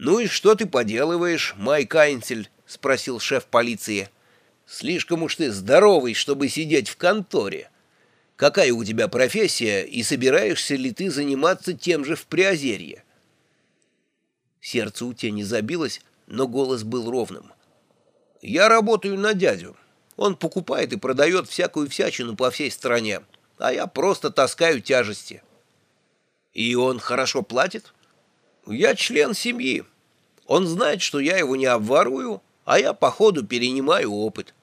«Ну и что ты поделываешь, Майк Айнцель?» — спросил шеф полиции. «Слишком уж ты здоровый, чтобы сидеть в конторе. Какая у тебя профессия, и собираешься ли ты заниматься тем же в Приозерье?» Сердце у тени забилось, но голос был ровным. «Я работаю на дядю. Он покупает и продает всякую всячину по всей стране, а я просто таскаю тяжести». «И он хорошо платит?» Я член семьи. Он знает, что я его не обворую, а я по ходу перенимаю опыт,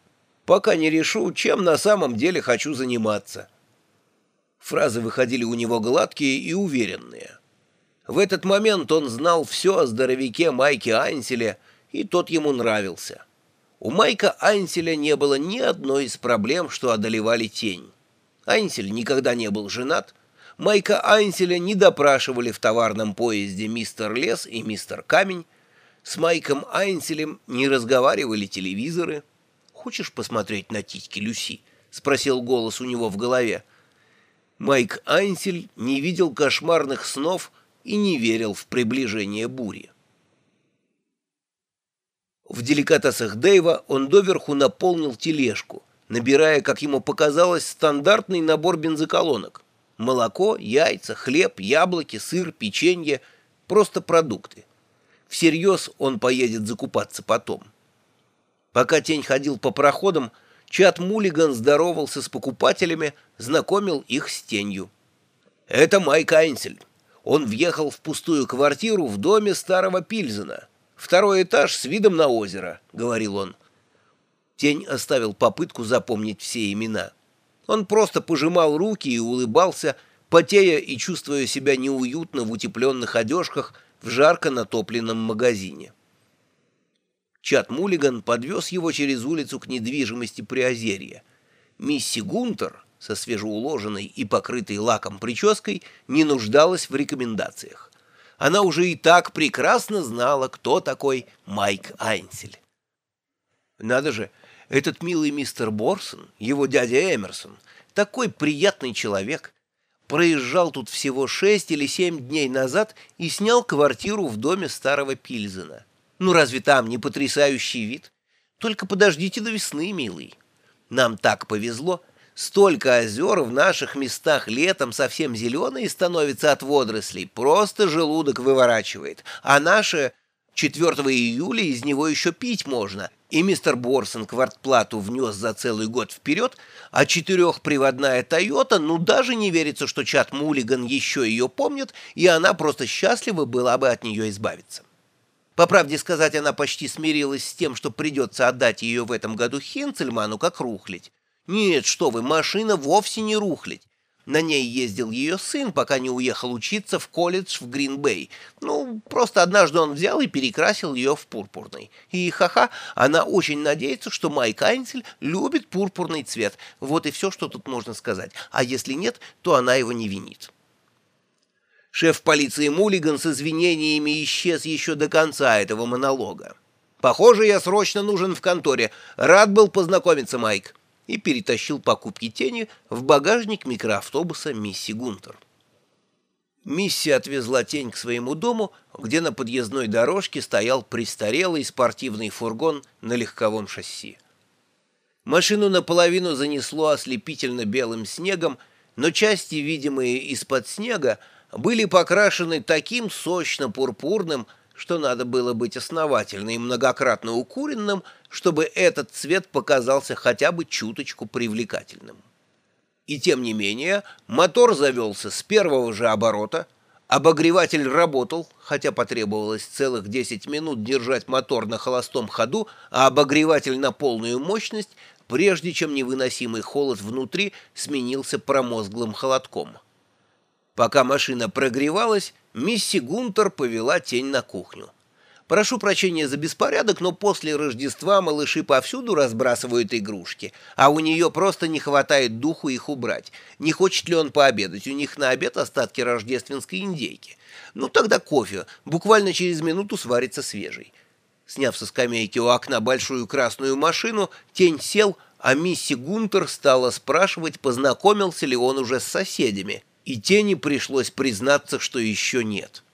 пока не решу, чем на самом деле хочу заниматься. Фразы выходили у него гладкие и уверенные. В этот момент он знал все о здоровяке Майке Айнселе, и тот ему нравился. У Майка Айнселя не было ни одной из проблем, что одолевали тень. Айнсель никогда не был женат, Майка Айнселя не допрашивали в товарном поезде мистер Лес и мистер Камень. С Майком Айнселем не разговаривали телевизоры. «Хочешь посмотреть на титьки Люси?» — спросил голос у него в голове. Майк Айнсель не видел кошмарных снов и не верил в приближение бури. В деликатесах Дэйва он доверху наполнил тележку, набирая, как ему показалось, стандартный набор бензоколонок. Молоко, яйца, хлеб, яблоки, сыр, печенье — просто продукты. Всерьез он поедет закупаться потом. Пока тень ходил по проходам, Чат Мулиган здоровался с покупателями, знакомил их с тенью. «Это Майк Айнсель. Он въехал в пустую квартиру в доме старого Пильзена. Второй этаж с видом на озеро», — говорил он. Тень оставил попытку запомнить все имена. Он просто пожимал руки и улыбался, потея и чувствуя себя неуютно в утепленных одежках в жарко натопленном магазине. Чат Мулиган подвез его через улицу к недвижимости Приозерья. Мисси Гунтер, со свежеуложенной и покрытой лаком прической, не нуждалась в рекомендациях. Она уже и так прекрасно знала, кто такой Майк Айнсель. Надо же, этот милый мистер Борсон, его дядя Эмерсон, такой приятный человек. Проезжал тут всего шесть или семь дней назад и снял квартиру в доме старого Пильзена. Ну разве там не потрясающий вид? Только подождите до весны, милый. Нам так повезло. Столько озер в наших местах летом совсем зеленые становятся от водорослей. Просто желудок выворачивает. А наше 4 июля из него еще пить можно и мистер Борсон квартплату внес за целый год вперед, а четырехприводная «Тойота» ну даже не верится, что Чат Мулиган еще ее помнит, и она просто счастлива была бы от нее избавиться. По правде сказать, она почти смирилась с тем, что придется отдать ее в этом году Хинцельману как рухлить. Нет, что вы, машина вовсе не рухлить. На ней ездил ее сын, пока не уехал учиться в колледж в Грин-Бэй. Ну, просто однажды он взял и перекрасил ее в пурпурный. И ха-ха, она очень надеется, что Майк Айнцель любит пурпурный цвет. Вот и все, что тут можно сказать. А если нет, то она его не винит. Шеф полиции Мулиган с извинениями исчез еще до конца этого монолога. «Похоже, я срочно нужен в конторе. Рад был познакомиться, Майк» и перетащил покупки тени в багажник микроавтобуса Мисси Гунтер. Мисси отвезла тень к своему дому, где на подъездной дорожке стоял престарелый спортивный фургон на легковом шасси. Машину наполовину занесло ослепительно белым снегом, но части, видимые из-под снега, были покрашены таким сочно-пурпурным, что надо было быть основательно и многократно укуренным, чтобы этот цвет показался хотя бы чуточку привлекательным. И тем не менее, мотор завелся с первого же оборота, обогреватель работал, хотя потребовалось целых 10 минут держать мотор на холостом ходу, а обогреватель на полную мощность, прежде чем невыносимый холод внутри сменился промозглым холодком. Пока машина прогревалась, мисси Гунтер повела тень на кухню. Прошу прощения за беспорядок, но после Рождества малыши повсюду разбрасывают игрушки, а у нее просто не хватает духу их убрать. Не хочет ли он пообедать? У них на обед остатки рождественской индейки. Ну тогда кофе, буквально через минуту сварится свежий. Сняв со скамейки у окна большую красную машину, тень сел, а мисси Гунтер стала спрашивать, познакомился ли он уже с соседями и тени пришлось признаться, что еще нет.